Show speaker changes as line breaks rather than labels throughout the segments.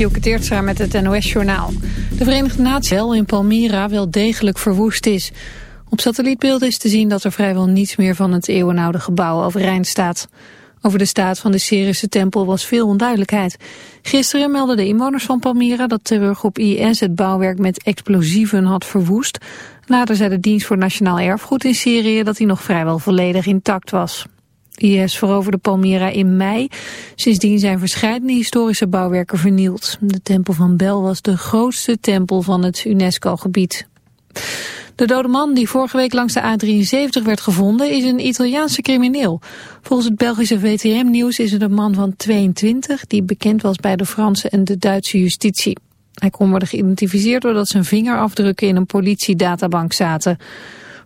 Dielke Teertstra met het NOS-journaal. De Verenigde Naties in Palmyra wel degelijk verwoest is. Op satellietbeelden is te zien dat er vrijwel niets meer van het eeuwenoude gebouw overeind staat. Over de staat van de Syrische tempel was veel onduidelijkheid. Gisteren meldden de inwoners van Palmyra dat terreurgroep IS het bouwwerk met explosieven had verwoest. Later zei de dienst voor nationaal erfgoed in Syrië dat hij nog vrijwel volledig intact was. IS veroverde Palmyra in mei. Sindsdien zijn verschillende historische bouwwerken vernield. De tempel van Bel was de grootste tempel van het UNESCO-gebied. De dode man die vorige week langs de A73 werd gevonden is een Italiaanse crimineel. Volgens het Belgische VTM-nieuws is het een man van 22 die bekend was bij de Franse en de Duitse justitie. Hij kon worden geïdentificeerd doordat zijn vingerafdrukken in een politiedatabank zaten.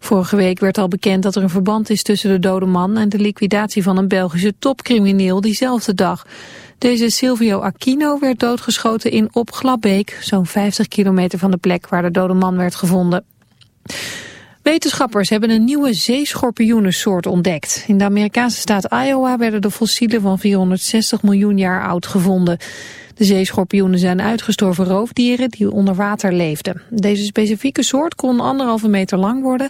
Vorige week werd al bekend dat er een verband is tussen de dode man en de liquidatie van een Belgische topcrimineel diezelfde dag. Deze Silvio Aquino werd doodgeschoten in Opglabbeek, zo'n 50 kilometer van de plek waar de dode man werd gevonden. Wetenschappers hebben een nieuwe zeeschorpioenensoort ontdekt. In de Amerikaanse staat Iowa werden de fossielen van 460 miljoen jaar oud gevonden. De zeeschorpioenen zijn uitgestorven roofdieren die onder water leefden. Deze specifieke soort kon anderhalve meter lang worden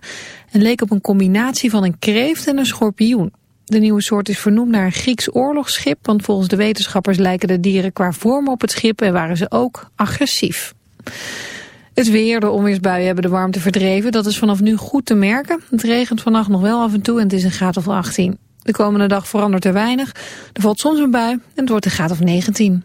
en leek op een combinatie van een kreeft en een schorpioen. De nieuwe soort is vernoemd naar een Grieks oorlogsschip, want volgens de wetenschappers lijken de dieren qua vorm op het schip en waren ze ook agressief. Het weer, de onweersbuien hebben de warmte verdreven. Dat is vanaf nu goed te merken. Het regent vannacht nog wel af en toe en het is een graad of 18. De komende dag verandert er weinig. Er valt soms een bui en het wordt een graad of 19.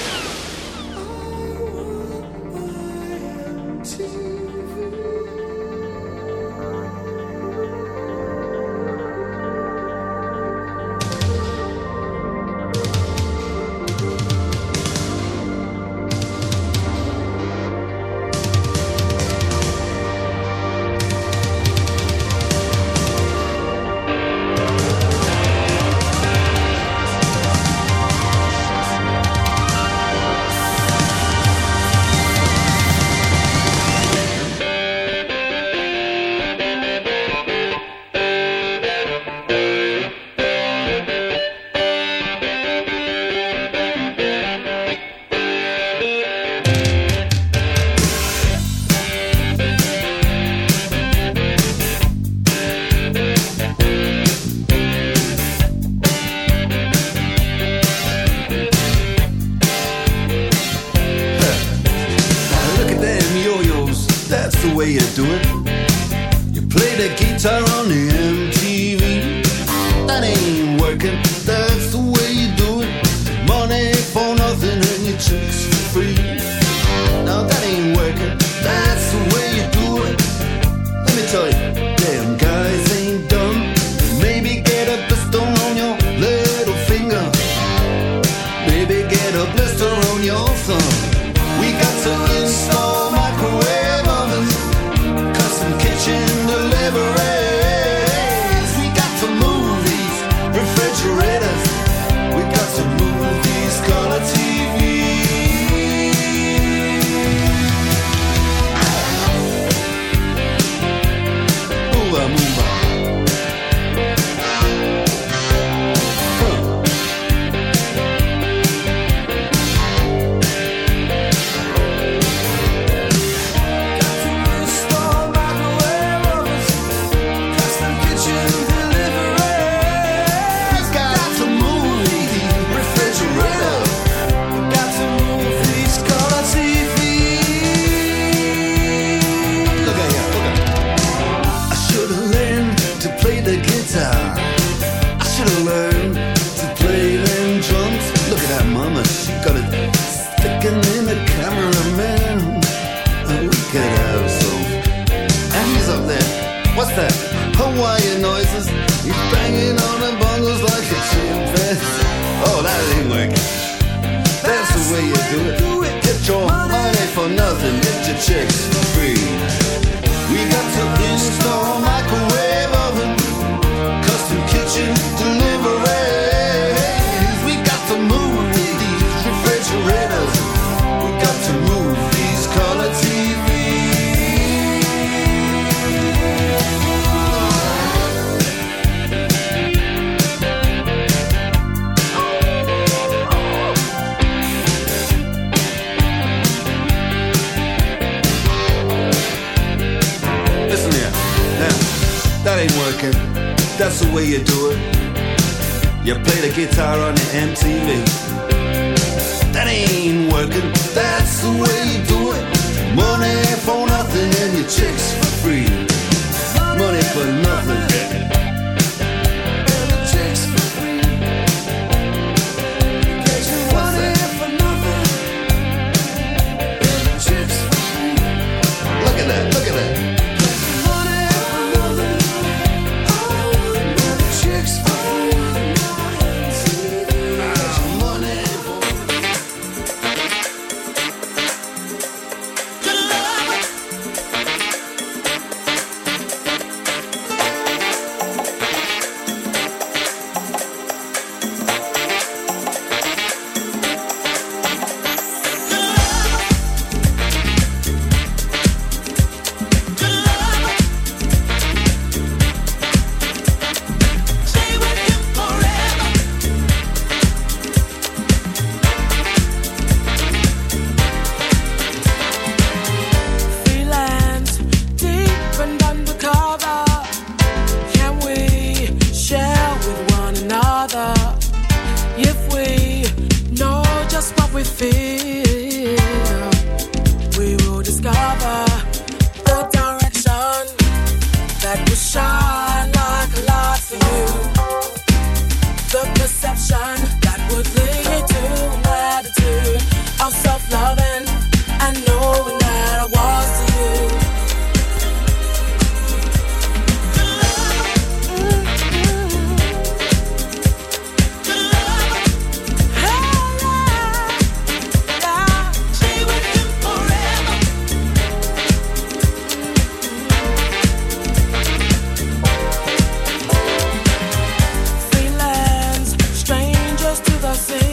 Money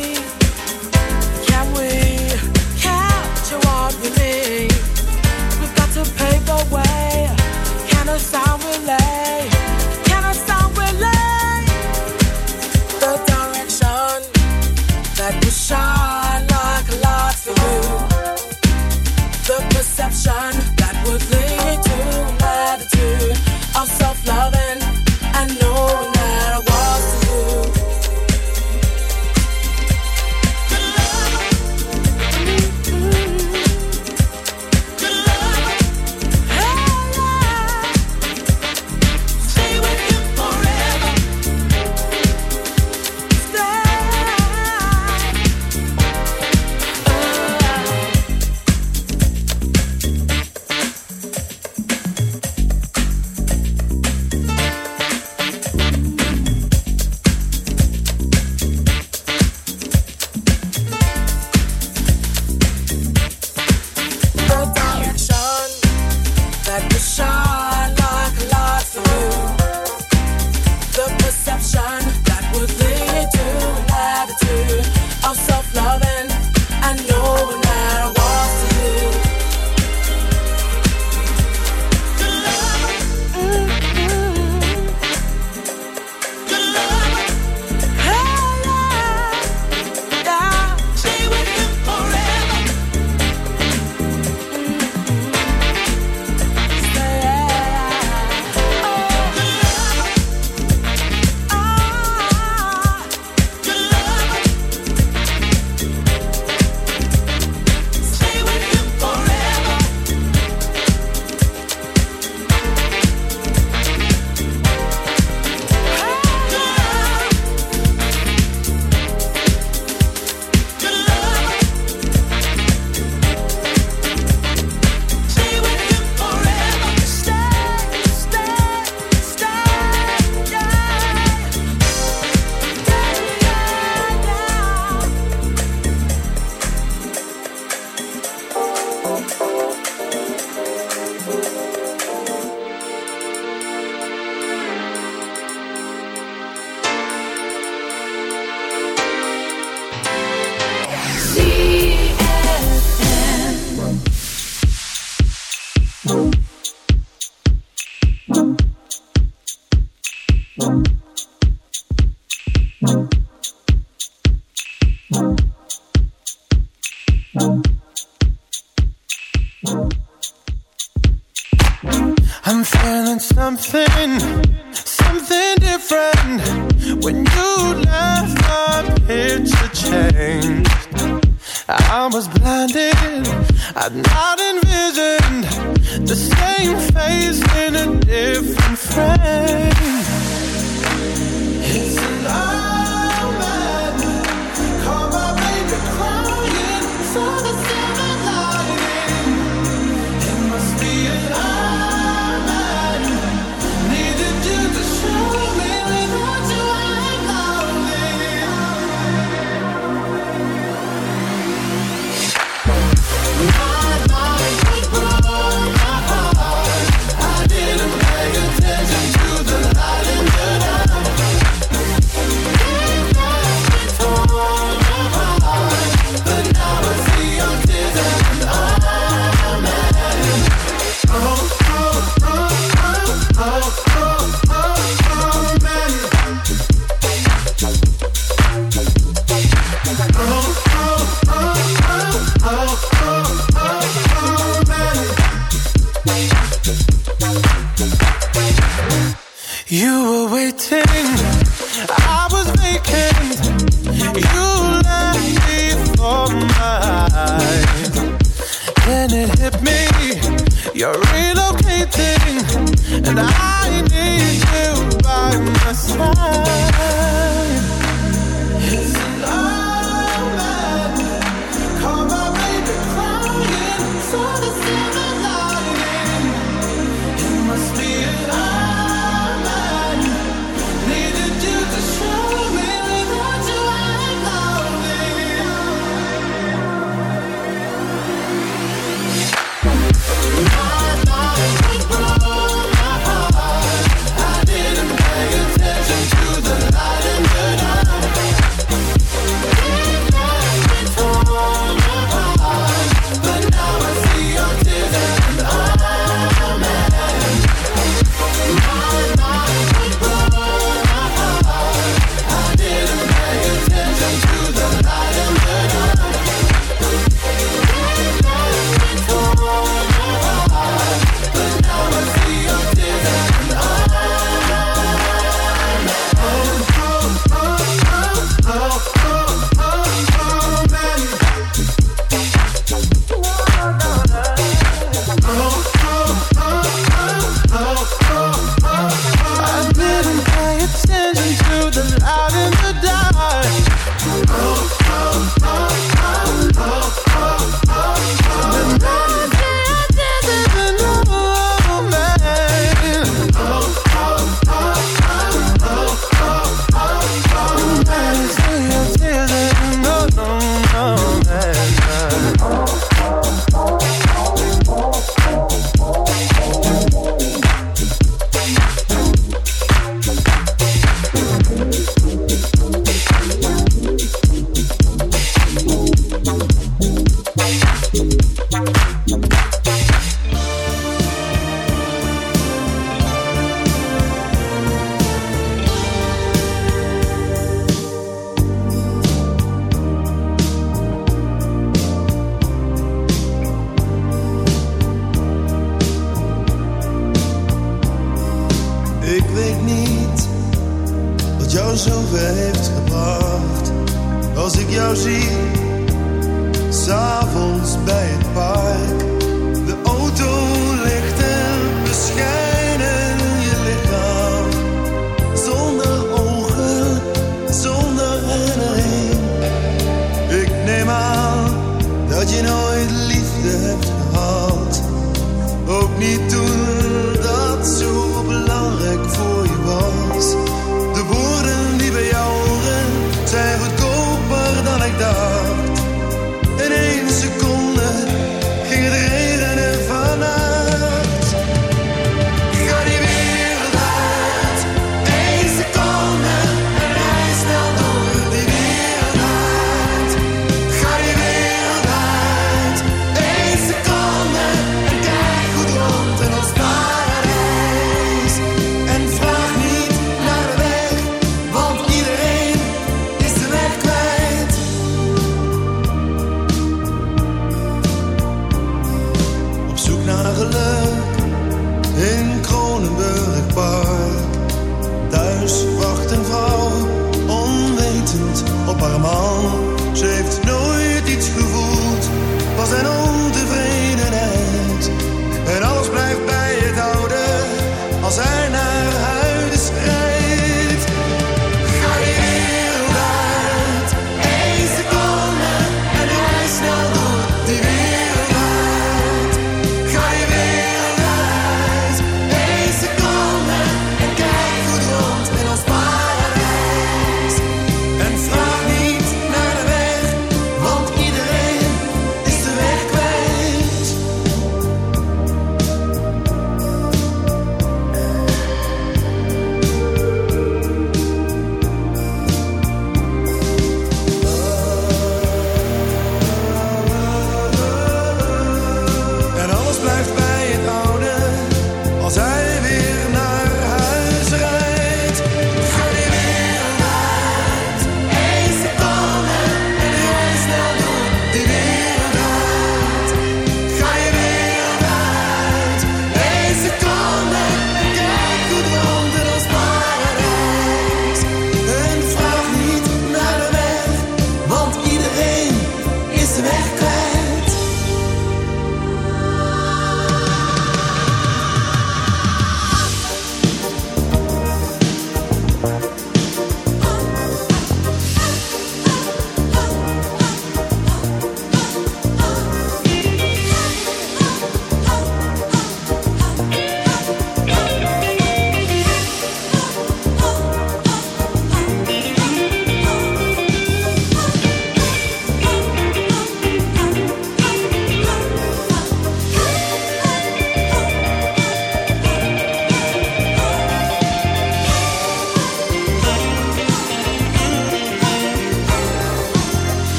me.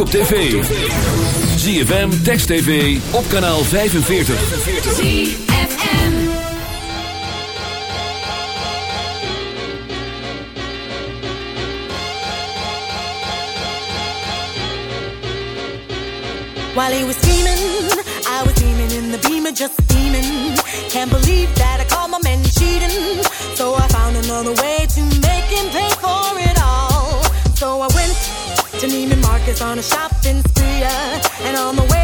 ook op tv. ZFM, Text TV, op kanaal 45.
ZFM While he on a shopping spree, and on the way.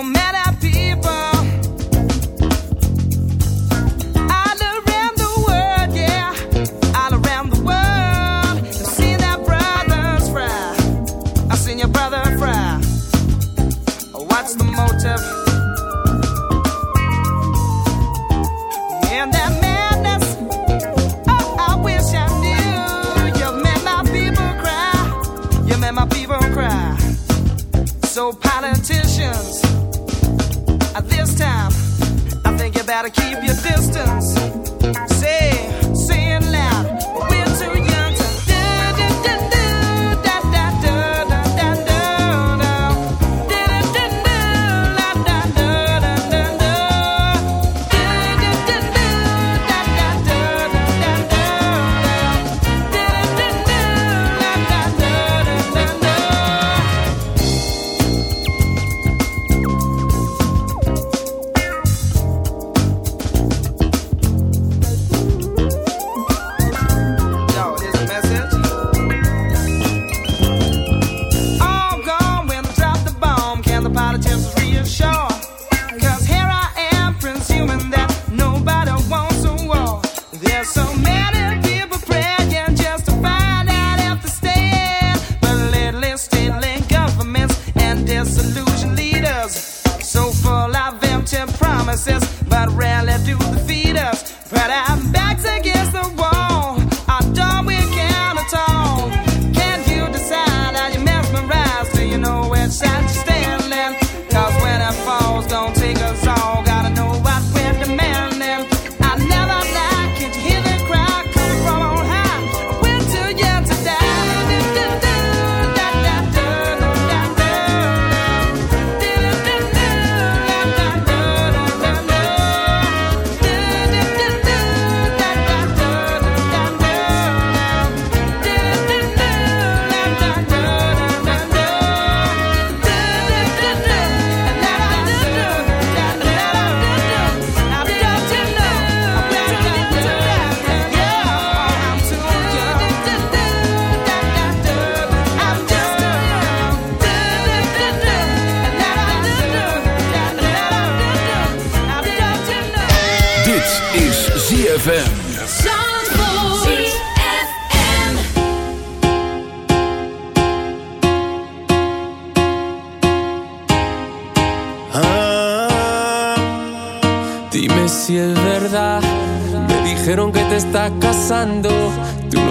don't
matter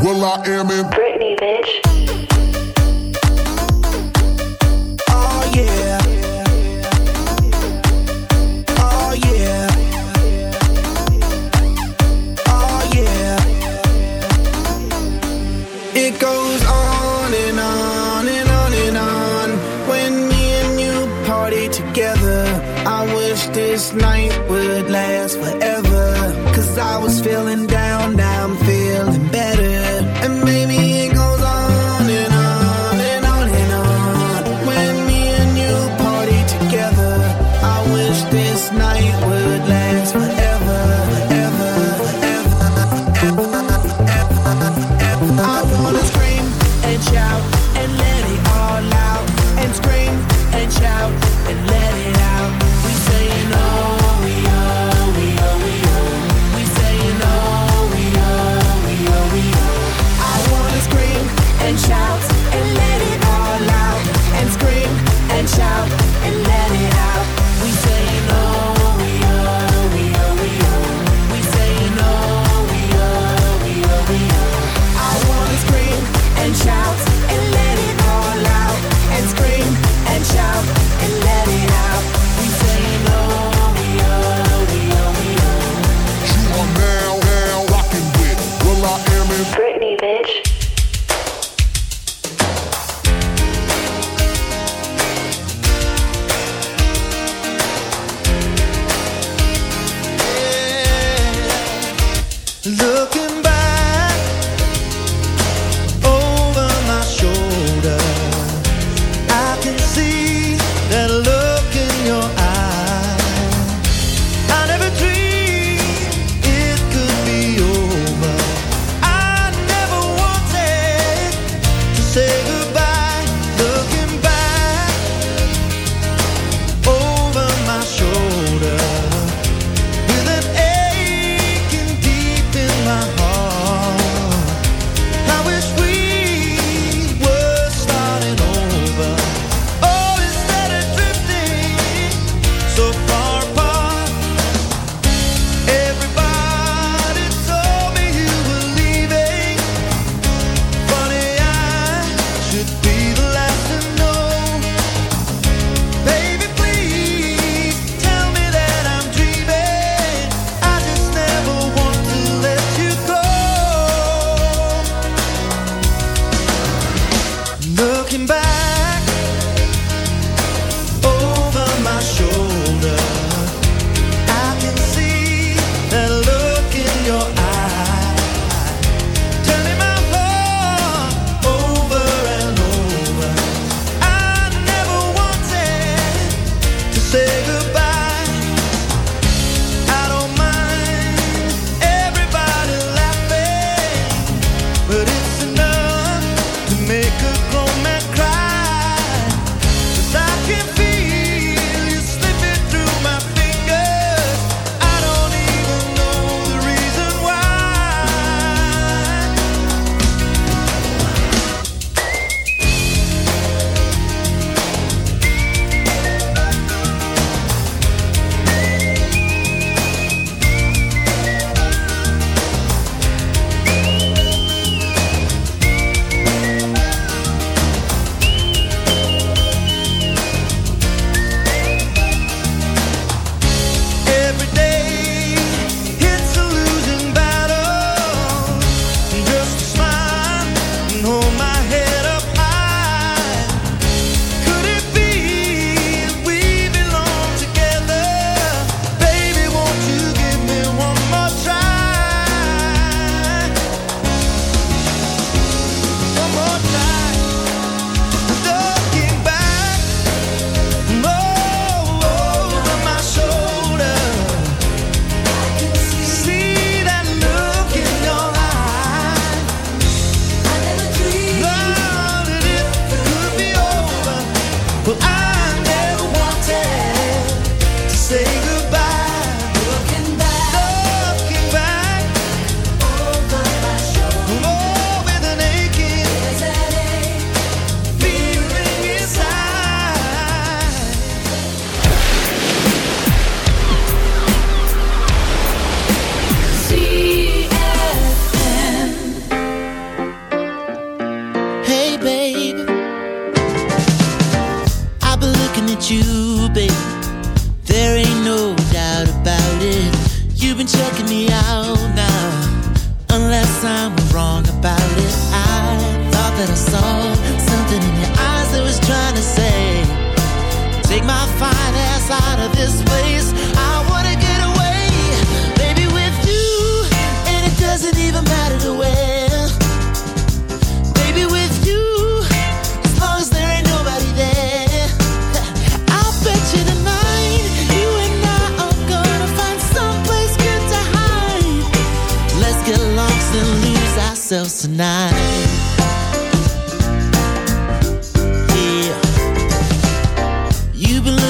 Rocking with Will I Am in
Britney, bitch.
Oh yeah. Oh yeah. Oh yeah. It goes on and on and on and on. When me and you party together, I wish this night would last forever. Cause I was feeling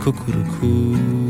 Cuckoo-coo.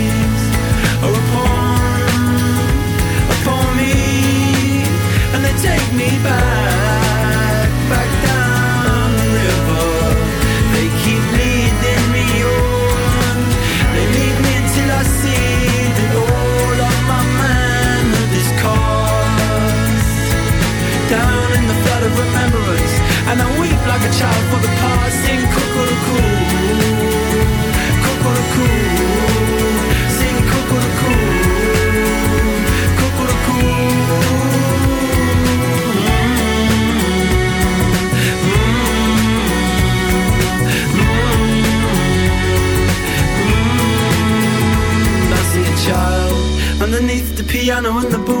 Weep like a child for the past. Sing cuckoo-coo, cuckoo-coo, sing see a child underneath the piano and the boom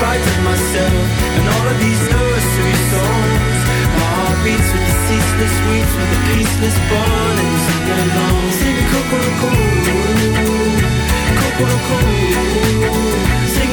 Of myself and all of these nursery songs, my heart beats with the ceaseless weeps, with the peaceless burning to belong. Sing cuckoo-coo, sing cuckoo-coo. Sing